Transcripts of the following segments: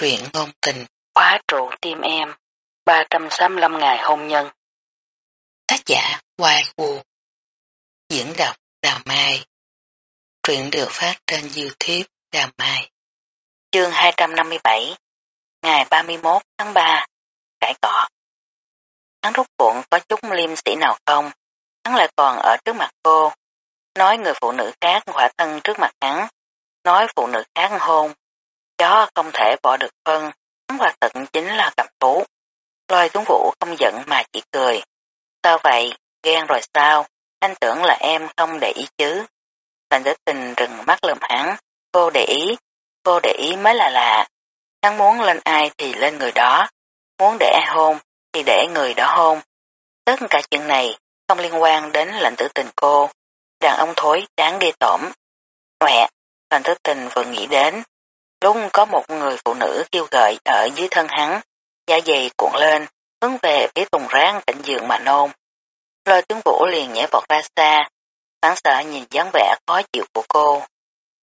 Truyện ngôn tình, khóa trụ tim em, 365 ngày hôn nhân. Tác giả Hoài Vũ Diễn đọc Đào Mai Truyện được phát trên Youtube Đào Mai Chương 257 Ngày 31 tháng 3 Cải cọ Hắn rút cuộn có chút liêm sĩ nào không? Hắn lại còn ở trước mặt cô. Nói người phụ nữ khác hỏa thân trước mặt hắn. Nói phụ nữ khác hôn Chó không thể bỏ được phân, hắn và tận chính là cặp thú. Lôi tuấn vũ không giận mà chỉ cười. Sao vậy, ghen rồi sao, anh tưởng là em không để ý chứ. thành tử tình rừng mắt lườm hắn, cô để ý, cô để ý mới là lạ. Hắn muốn lên ai thì lên người đó, muốn để ai hôn thì để người đó hôn. Tất cả chuyện này không liên quan đến lệnh tử tình cô. Đàn ông thối đáng ghê tổm. Mẹ, lệnh tử tình vừa nghĩ đến, Lúc có một người phụ nữ kêu gợi ở dưới thân hắn, da dày cuộn lên, hướng về phía tùng rác cạnh giường mà nôn. Lôi tướng vũ liền nhảy vọt ra xa, phán sợ nhìn dáng vẻ khó chịu của cô.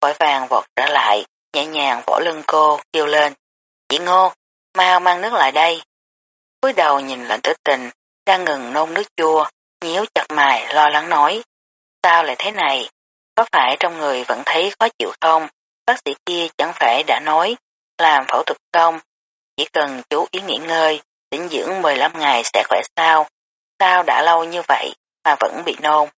Vội vàng vọt trở lại, nhẹ nhàng vỗ lưng cô, kêu lên. Chị ngô, mau mang nước lại đây. cúi đầu nhìn lệnh tử tình, đang ngừng nôn nước chua, nhíu chặt mày lo lắng nói. Sao lại thế này? Có phải trong người vẫn thấy khó chịu không? Bác sĩ kia chẳng phải đã nói, làm phẫu thuật không, chỉ cần chú ý nghỉ ngơi, tỉnh dưỡng 15 ngày sẽ khỏe sao, sao đã lâu như vậy mà vẫn bị nôn.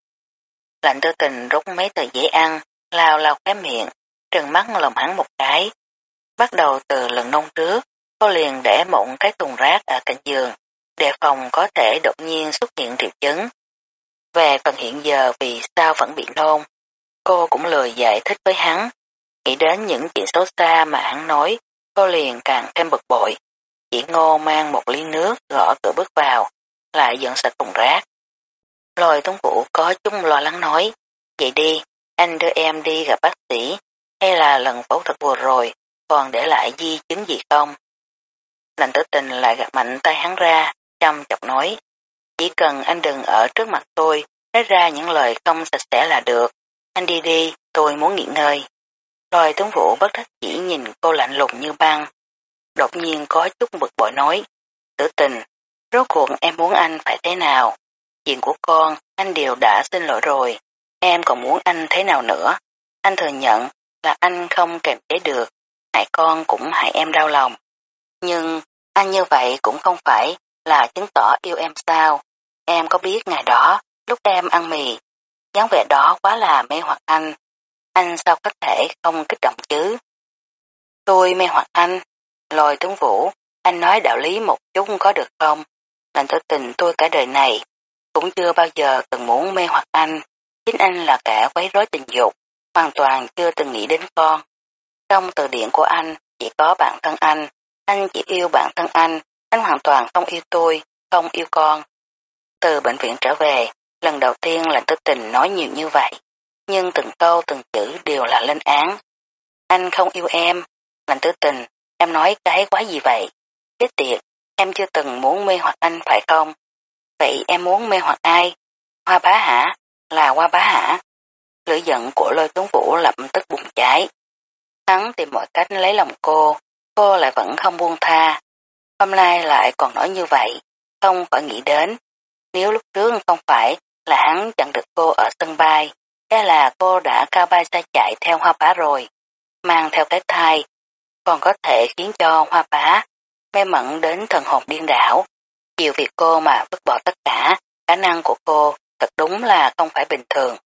Lạnh tư tình rút mấy tờ giấy ăn, lao lao khóe miệng, trừng mắt lồng hắn một cái. Bắt đầu từ lần nôn trước, cô liền để mộng cái thùng rác ở cạnh giường, đề phòng có thể đột nhiên xuất hiện triệu chứng. Về phần hiện giờ vì sao vẫn bị nôn, cô cũng lười giải thích với hắn, Nghĩ đến những chuyện xấu xa mà hắn nói, cô liền càng thêm bực bội. Chỉ ngô mang một ly nước gõ cửa bước vào, lại dọn sạch thùng rác. Lôi tuấn vũ có chút lo lắng nói, vậy đi, anh đưa em đi gặp bác sĩ, hay là lần phẫu thuật vừa rồi, còn để lại di chứng gì không? Lành tử tình lại gặp mạnh tay hắn ra, chăm chọc nói, chỉ cần anh đừng ở trước mặt tôi, nói ra những lời không sạch sẽ là được, anh đi đi, tôi muốn nghỉ ngơi. Lôi tướng vũ bất đắc chỉ nhìn cô lạnh lùng như băng. Đột nhiên có chút bực bội nói. Tử tình, rốt cuộc em muốn anh phải thế nào? Chuyện của con, anh đều đã xin lỗi rồi. Em còn muốn anh thế nào nữa? Anh thừa nhận là anh không kềm chế được. Hại con cũng hại em đau lòng. Nhưng anh như vậy cũng không phải là chứng tỏ yêu em sao. Em có biết ngày đó, lúc em ăn mì, dáng vẻ đó quá là mê hoặc anh, anh sao có thể không kích động chứ? Tôi mê hoặc anh, lôi tướng vũ, anh nói đạo lý một chút có được không? Lành tử tình tôi cả đời này, cũng chưa bao giờ từng muốn mê hoặc anh. Chính anh là kẻ quấy rối tình dục, hoàn toàn chưa từng nghĩ đến con. Trong từ điển của anh, chỉ có bản thân anh, anh chỉ yêu bản thân anh, anh hoàn toàn không yêu tôi, không yêu con. Từ bệnh viện trở về, lần đầu tiên là tư tình nói nhiều như vậy nhưng từng câu từng chữ đều là lên án. Anh không yêu em, lành tử tình, em nói cái quá gì vậy? Chết tiệt, em chưa từng muốn mê hoặc anh phải không? Vậy em muốn mê hoặc ai? Hoa bá hả? Là hoa bá hả? Lửa giận của lôi tuấn vũ lập tức bùng cháy. Hắn tìm mọi cách lấy lòng cô, cô lại vẫn không buông tha. Hôm nay lại còn nói như vậy, không phải nghĩ đến. Nếu lúc trước không phải là hắn chặn được cô ở sân bay, e là cô đã cao bay xa chạy theo hoa bá rồi, mang theo cái thai, còn có thể khiến cho hoa bá mê mẩn đến thần hồn điên đảo. Chịu việc cô mà vứt bỏ tất cả, khả năng của cô thật đúng là không phải bình thường.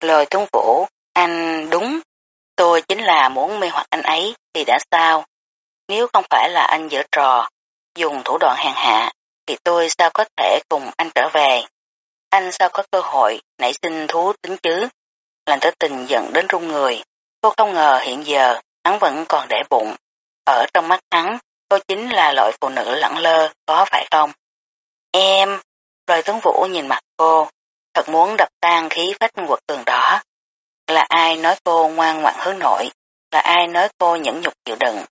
Lời tuấn vũ, anh đúng, tôi chính là muốn mê hoặc anh ấy thì đã sao? Nếu không phải là anh dở trò, dùng thủ đoạn hèn hạ, thì tôi sao có thể cùng anh trở về? Anh sao có cơ hội nảy sinh thú tính chứ? Lành tử tình giận đến run người. Cô không ngờ hiện giờ hắn vẫn còn để bụng. Ở trong mắt hắn, cô chính là loại phụ nữ lẳng lơ, có phải không? Em, rồi tướng vũ nhìn mặt cô, thật muốn đập tan khí phách quật tường đó. Là ai nói cô ngoan ngoãn hướng nội, là ai nói cô nhẫn nhục chịu đựng.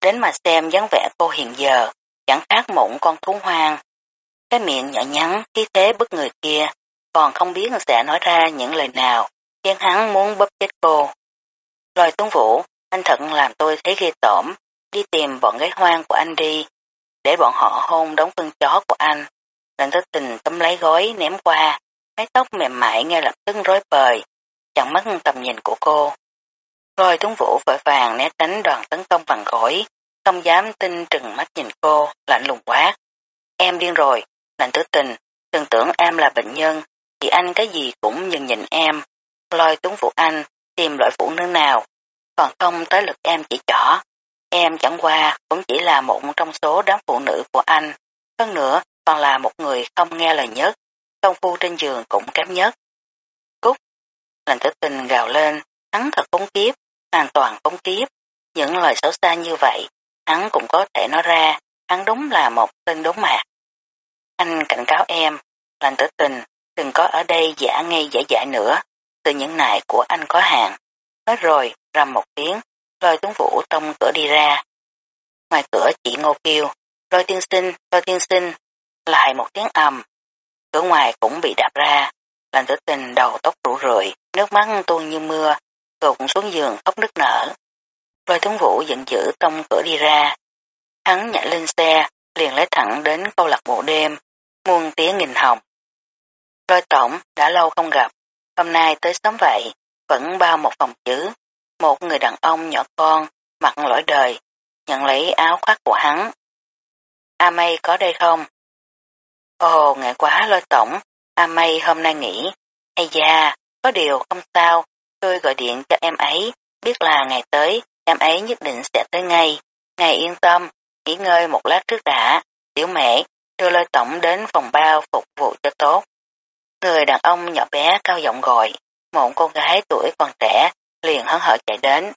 Đến mà xem dáng vẻ cô hiện giờ, chẳng khác mụn con thú hoang. Cái miệng nhỏ nhắn, khí thế bức người kia, còn không biết sẽ nói ra những lời nào, khiến hắn muốn bóp chết cô. Lôi tuấn vũ, anh thận làm tôi thấy ghê tởm, đi tìm bọn gái hoang của anh đi, để bọn họ hôn đống phân chó của anh. lần tử tình tấm lấy gói ném qua, mái tóc mềm mại ngay lập tức rối bời, chẳng mất tầm nhìn của cô. Rồi tuấn vũ vội vàng né tránh đoàn tấn công bằng gối, không dám tin trừng mắt nhìn cô, lạnh lùng quá. Em điên rồi, lạnh tử tình, đừng tưởng em là bệnh nhân, thì anh cái gì cũng nhìn nhìn em. Lôi tuấn phụ anh, tìm loại phụ nữ nào, còn không tới lực em chỉ trỏ. Em chẳng qua cũng chỉ là một trong số đám phụ nữ của anh. Hơn nữa, còn là một người không nghe lời nhất, công phu trên giường cũng kém nhất. Cúc, lành tử tình gào lên, hắn thật khốn kiếp, hoàn toàn khốn kiếp. Những lời xấu xa như vậy, hắn cũng có thể nói ra, hắn đúng là một tên đốn mạc. Anh cảnh cáo em, lành tử tình, đừng có ở đây giả ngay giả dại nữa, từ những nại của anh có hạn. Nói rồi, rầm một tiếng, lôi tuấn vũ tông cửa đi ra. Ngoài cửa chỉ ngô kêu, lôi tiên sinh, lôi tiên sinh, lại một tiếng ầm. Cửa ngoài cũng bị đạp ra, lành tử tình đầu tóc rủ rượi, nước mắt tuôn như mưa, gục xuống giường khóc nức nở. Lôi tuấn vũ giận dữ tông cửa đi ra. Hắn nhảy lên xe, liền lấy thẳng đến câu lạc bộ đêm, muôn tiếng nghìn hồng. Lôi tổng, đã lâu không gặp, hôm nay tới sớm vậy, vẫn bao một phòng chữ. Một người đàn ông nhỏ con, mặt lỗi đời, nhận lấy áo khoác của hắn. A May có đây không? Ồ, ngại quá lôi tổng, A May hôm nay nghỉ. Ây da, có điều không sao, tôi gọi điện cho em ấy, biết là ngày tới, em ấy nhất định sẽ tới ngay. Ngài yên tâm, nghỉ ngơi một lát trước đã, tiểu mẹ, đưa lôi tổng đến phòng bao phục vụ cho tốt. Người đàn ông nhỏ bé cao giọng gọi, một cô gái tuổi còn trẻ liền hấn hở chạy đến.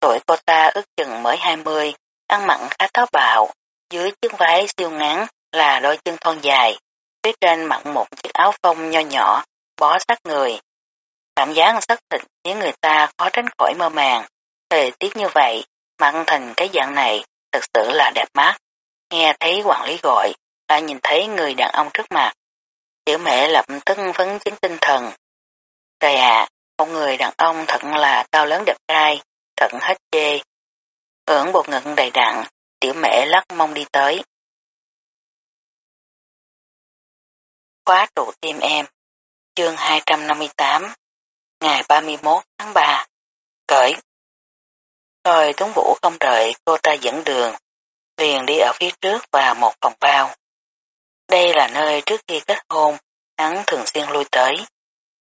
Tuổi cô ta ước chừng mới 20, ăn mặn khá tháo bạo, dưới chiếc váy siêu ngắn là đôi chân thon dài, phía trên mặc một chiếc áo phông nho nhỏ, bó sát người. Cảm giác sắc thịt khiến người ta khó tránh khỏi mơ màng. Thời tiết như vậy, mặn thành cái dạng này thật sự là đẹp mắt. Nghe thấy quản lý gọi, ta nhìn thấy người đàn ông trước mặt. Tiểu mẹ lập tức vấn chứng tinh thần. Trời ạ, một người đàn ông thật là cao lớn đẹp trai, thật hết chê. Hưởng bột ngực đầy đặn, tiểu mẹ lắc mông đi tới. Khóa trụ tim em, chương 258, ngày 31 tháng 3, cởi. Rồi Tuấn Vũ không đợi cô ta dẫn đường, liền đi ở phía trước và một phòng bao. Là nơi trước khi kết hôn, hắn thường xuyên lui tới.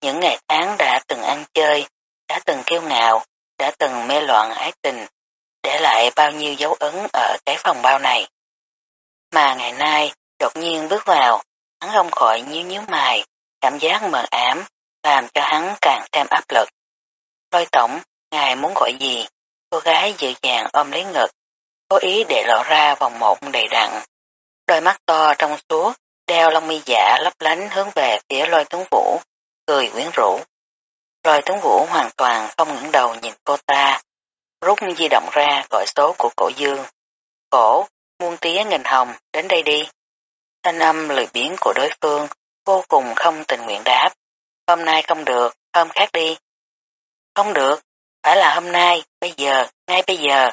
Những ngày tháng đã từng ăn chơi, đã từng kiêu ngạo, đã từng mê loạn ái tình, để lại bao nhiêu dấu ấn ở cái phòng bao này. Mà ngày nay, đột nhiên bước vào, hắn không khỏi nhíu nhíu mày, cảm giác mờ ám, làm cho hắn càng thêm áp lực. Lôi tổng, ngài muốn gọi gì? Cô gái dịu dàng ôm lấy ngực, cố ý để lộ ra vòng một đầy đặn. Đôi mắt to trong suốt, theo lông mi giả lấp lánh hướng về phía lôi tuấn vũ, cười quyến rũ. Lôi tuấn vũ hoàn toàn không ngẩng đầu nhìn cô ta, rút di động ra gọi số của cổ dương. Cổ, muôn tía nghìn hồng, đến đây đi. Thanh âm lười biến của đối phương, vô cùng không tình nguyện đáp. Hôm nay không được, hôm khác đi. Không được, phải là hôm nay, bây giờ, ngay bây giờ.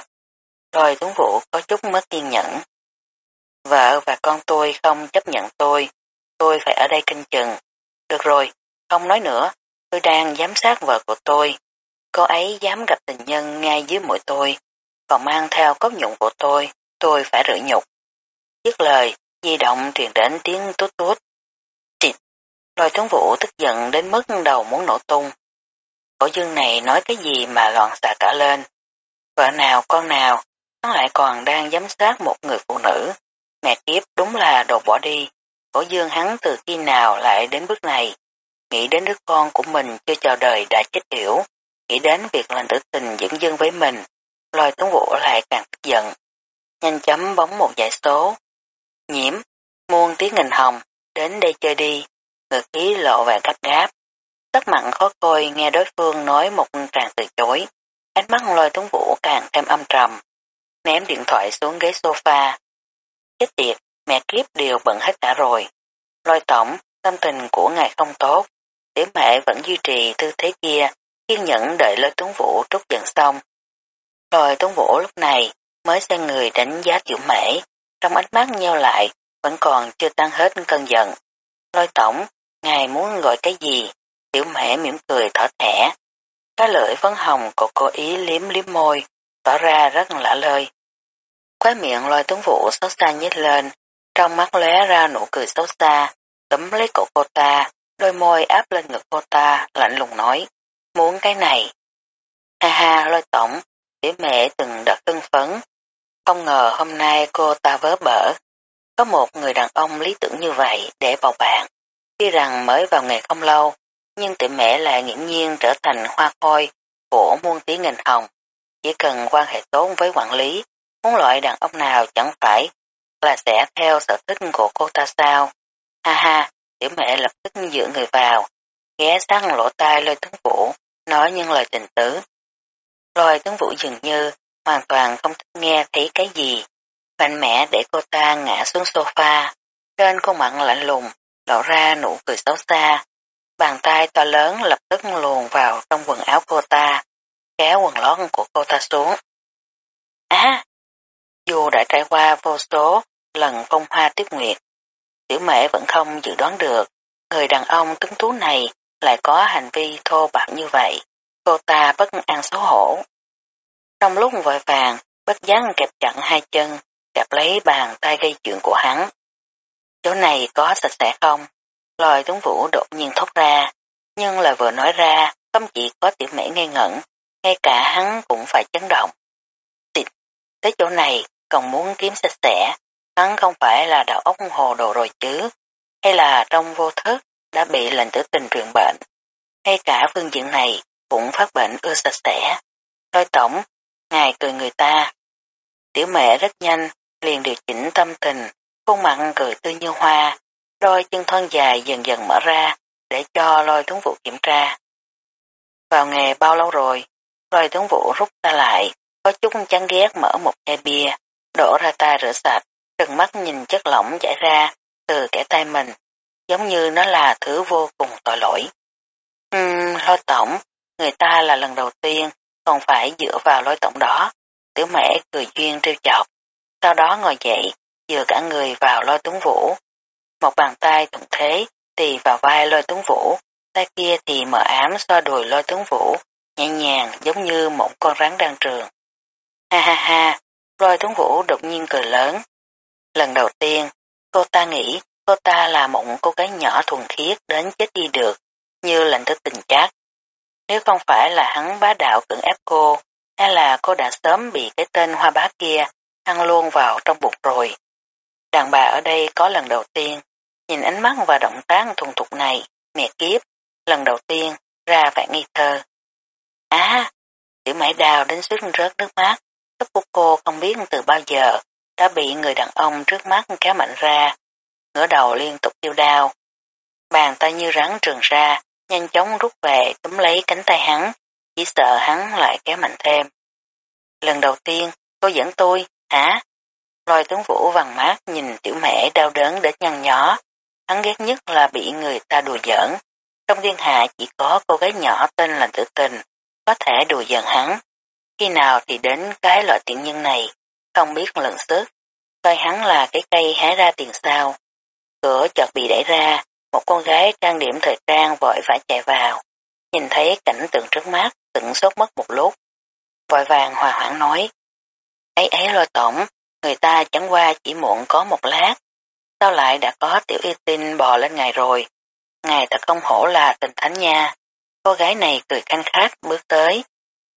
Rồi tuấn vũ có chút mất kiên nhẫn. Vợ và con tôi không chấp nhận tôi, tôi phải ở đây kinh chừng. Được rồi, không nói nữa, tôi đang giám sát vợ của tôi. Cô ấy dám gặp tình nhân ngay dưới mũi tôi, còn mang theo cốc nhụng của tôi, tôi phải rửa nhục. Dứt lời, di động truyền đến tiếng tút tút. Xịt, lôi tướng vũ tức giận đến mức đầu muốn nổ tung. Cổ dương này nói cái gì mà loạn xạ cả lên. Vợ nào con nào, nó lại còn đang giám sát một người phụ nữ. Mẹ kiếp đúng là đột bỏ đi. Cổ dương hắn từ khi nào lại đến bước này. Nghĩ đến đứa con của mình chưa chào đời đã chết yểu. Nghĩ đến việc lành tử tình dẫn dưng với mình. Lôi tuấn vũ lại càng tức giận. Nhanh chấm bóng một giải số. Nhiễm, muôn tiếng nghìn hồng, đến đây chơi đi. ngực khí lộ và gấp gáp. Tất mặn khó coi nghe đối phương nói một tràng từ chối. Ánh mắt lôi tuấn vũ càng thêm âm trầm. Ném điện thoại xuống ghế sofa, Chết tiệt, mẹ kiếp đều bận hết cả rồi. Lôi tổng, tâm tình của ngài không tốt. Tiểu mẹ vẫn duy trì tư thế kia, kiên nhẫn đợi lôi tuấn vũ trút giận xong. Lôi tuấn vũ lúc này mới xoay người đánh giá tiểu mễ, trong ánh mắt nheo lại, vẫn còn chưa tan hết cơn giận. Lôi tổng, ngài muốn gọi cái gì? Tiểu mễ mỉm cười thở thẻ. Cái lưỡi phấn hồng của cô ý liếm liếm môi, tỏ ra rất lạ lời. Khóe miệng lôi tuấn vũ xấu xa nhếch lên, trong mắt lóe ra nụ cười xấu xa, tấm lấy cổ cô ta, đôi môi áp lên ngực cô ta, lạnh lùng nói, muốn cái này. Ha ha, lôi tổng, tiểu mẹ từng đợt hưng phấn. Không ngờ hôm nay cô ta vớ bở. Có một người đàn ông lý tưởng như vậy để bầu bạn. Tuy rằng mới vào nghề không lâu, nhưng tiểu mẹ lại nghiễm nhiên trở thành hoa khôi của muôn tí nghìn hồng. Chỉ cần quan hệ tốt với quản lý, muốn loại đàn ông nào chẳng phải là sẽ theo sở thích của cô ta sao. Ha ha, tiểu mẹ lập tức dựa người vào, ghé sát lỗ tai lôi tướng vũ, nói những lời tình tứ. Lôi tướng vũ dường như hoàn toàn không thích nghe thấy cái gì, mạnh mẽ để cô ta ngã xuống sofa, trên khuôn mặt lạnh lùng, lộ ra nụ cười xấu xa. Bàn tay to lớn lập tức luồn vào trong quần áo cô ta, kéo quần lót của cô ta xuống. Á! đã trải qua vô số lần phong hoa tiếp nguyệt, tiểu mẹ vẫn không dự đoán được người đàn ông tuấn tú này lại có hành vi thô bạo như vậy. Cô ta bất an xấu hổ. Trong lúc vội vàng, bất giác kẹp chặn hai chân, kẹp lấy bàn tay gây chuyện của hắn. Chỗ này có sạch sẽ không? Lòi tuấn vũ đột nhiên thốt ra, nhưng lời vừa nói ra, không chỉ có tiểu mẹ ngây ngẩn, ngay cả hắn cũng phải chấn động. Tịt, tới chỗ này, còn muốn kiếm sạch sẽ, hắn không phải là đầu óc hồ đồ rồi chứ, hay là trong vô thức đã bị lệnh tử tình truyền bệnh, hay cả phương diện này cũng phát bệnh ưa sạch sẽ. Thôi tổng, ngài cười người ta. Tiểu mẹ rất nhanh, liền điều chỉnh tâm tình, khuôn mặt cười tươi như hoa, đôi chân thon dài dần dần mở ra để cho lôi tuấn vũ kiểm tra. Vào nghề bao lâu rồi, lôi tuấn vũ rút ta lại, có chút chán ghét mở một chai bia, đổ ra ta rửa sạch, trừng mắt nhìn chất lỏng chảy ra từ kẻ tay mình, giống như nó là thứ vô cùng tội lỗi. Ừm, lôi tổng, người ta là lần đầu tiên, còn phải dựa vào lôi tổng đó. Tiểu mẹ cười duyên trêu chọc, sau đó ngồi dậy, dựa cả người vào lôi tuấn vũ. Một bàn tay thuận thế tì vào vai lôi tuấn vũ, tay kia thì mở ám xoa đùi lôi tuấn vũ, nhẹ nhàng giống như một con rắn đang trường. Ha ha ha, lôi tuấn vũ đột nhiên cười lớn. Lần đầu tiên, cô ta nghĩ cô ta là một cô gái nhỏ thuần khiết đến chết đi được, như lệnh thức tình chắc. Nếu không phải là hắn bá đạo cưỡng ép cô, hay là cô đã sớm bị cái tên hoa bá kia ăn luôn vào trong bụng rồi. Đàn bà ở đây có lần đầu tiên, nhìn ánh mắt và động tác thuần thục này, mẹ kiếp, lần đầu tiên ra vẻ nghi thơ. Á, tiểu mãi đào đến suýt rớt nước mắt, Tóc của cô không biết từ bao giờ đã bị người đàn ông trước mắt kéo mạnh ra, ngửa đầu liên tục kêu đau. Bàn tay như rắn trường ra, nhanh chóng rút về túm lấy cánh tay hắn, chỉ sợ hắn lại kéo mạnh thêm. Lần đầu tiên, cô dẫn tôi, hả? Lôi tướng vũ vàng mát nhìn tiểu mẹ đau đớn đến nhăn nhó. Hắn ghét nhất là bị người ta đùa giỡn. Trong thiên hạ chỉ có cô gái nhỏ tên là tử tình, có thể đùa giỡn hắn. Khi nào thì đến cái loại tiện nhân này, không biết lượng sức, coi hắn là cái cây hái ra tiền sao. Cửa chợt bị đẩy ra, một con gái trang điểm thời trang vội vã chạy vào. Nhìn thấy cảnh tượng trước mắt, tận sốt mất một lúc. Vội vàng hòa hoãn nói. Ấy ấy lo tổng, người ta chẳng qua chỉ muộn có một lát. Sao lại đã có tiểu y tinh bò lên ngài rồi? Ngài thật không hổ là tình thánh nha. Cô gái này cười khanh khách bước tới,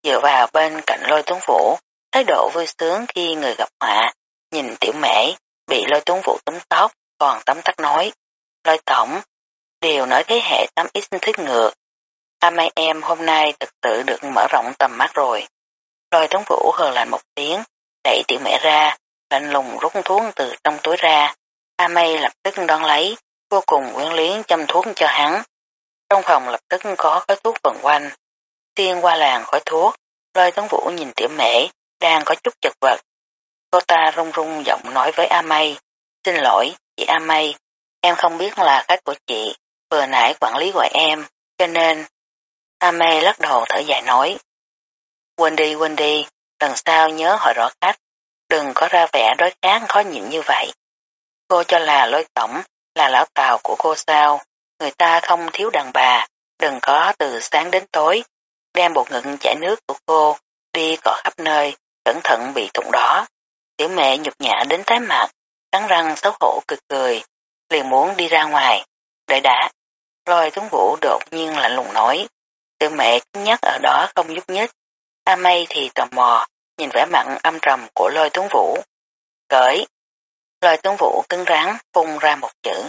dựa vào bên cạnh lôi tuấn vũ, thái độ vui sướng khi người gặp họa, nhìn tiểu mễ, bị lôi tuấn vũ túm tóc, còn tấm tắc nói. Lôi tổng, đều nói thế hệ 8X thích ngược. À mấy em hôm nay thực sự được mở rộng tầm mắt rồi. Lôi tuấn vũ hờ lạnh một tiếng, đẩy tiểu mẹ ra, lạnh lùng rút thuốc từ trong túi ra. A May lập tức đón lấy, vô cùng quyến luyến chăm thuốc cho hắn. Trong phòng lập tức có khói thuốc vần quanh. Tiên qua làng khói thuốc, lôi tấn vũ nhìn tiểu mẹ, đang có chút chật vật. Cô ta rung rung giọng nói với A May, xin lỗi, chị A May, em không biết là khách của chị, vừa nãy quản lý gọi em, cho nên... A May lắc đầu thở dài nói, quên đi quên đi, lần sau nhớ hỏi rõ khách. đừng có ra vẻ đối kháng khó nhịn như vậy. Cô cho là lôi tổng là lão tàu của cô sao, người ta không thiếu đàn bà, đừng có từ sáng đến tối, đem bột ngực chảy nước của cô đi cọ khắp nơi, cẩn thận bị thủng đó. Tiểu mẹ nhục nhã đến tái mặt, cắn răng xấu hổ cực cười, liền muốn đi ra ngoài. Đợi đã, lôi tuấn vũ đột nhiên lạnh lùng nói. Tiểu mẹ nhắc ở đó không giúp nhích. A mây thì tò mò, nhìn vẻ mặn âm trầm của lôi tuấn vũ. Cởi. Lôi tuấn vũ cứng rắn phun ra một chữ.